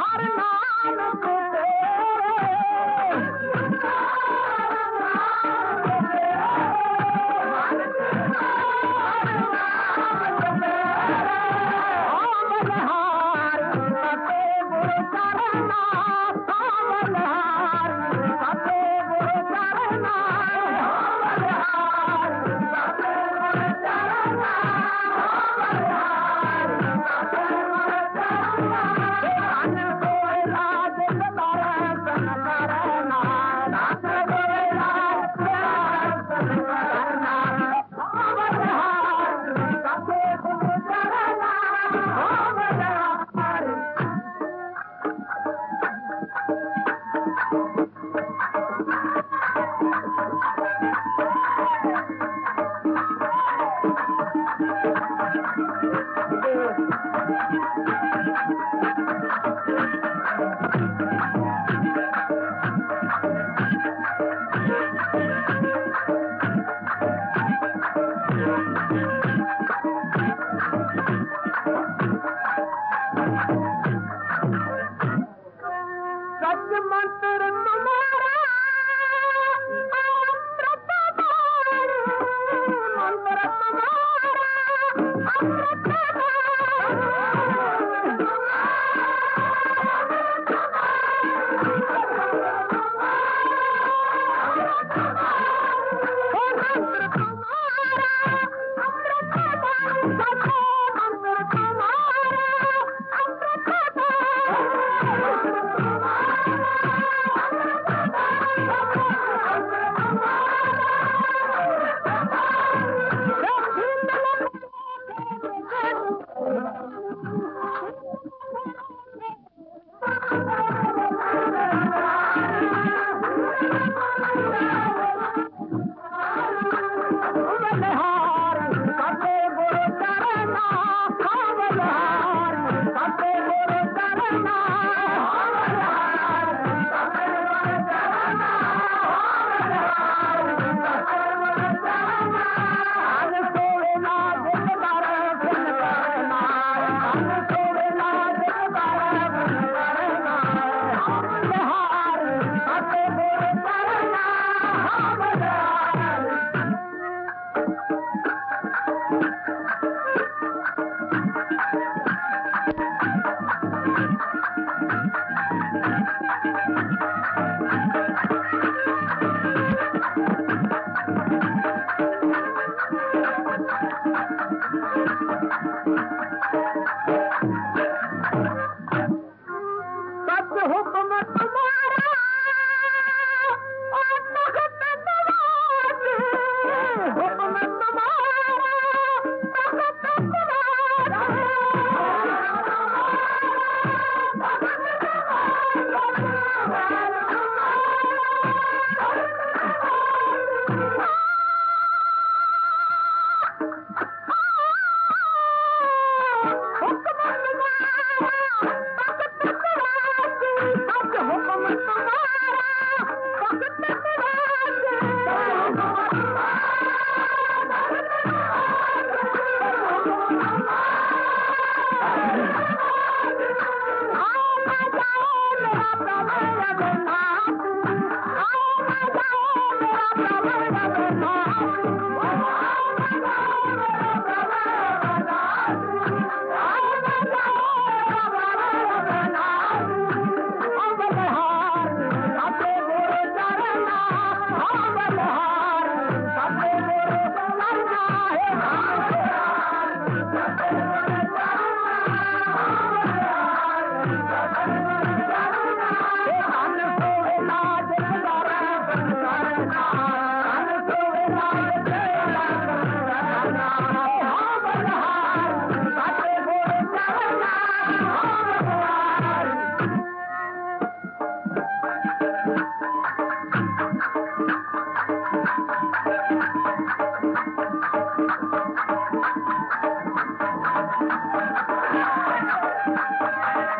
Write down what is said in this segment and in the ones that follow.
हरना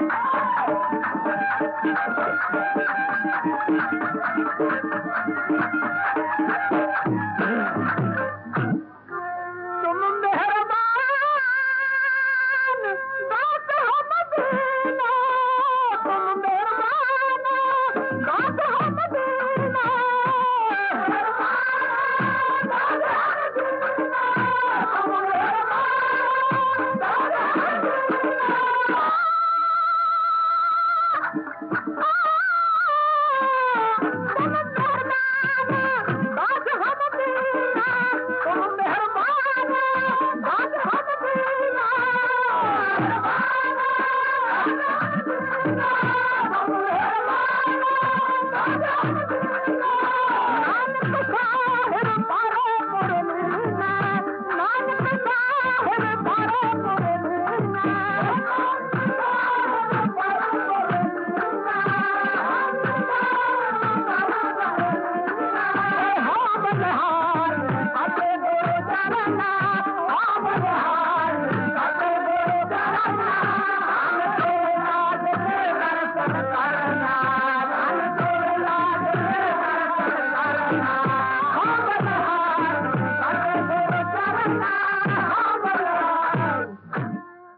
तुम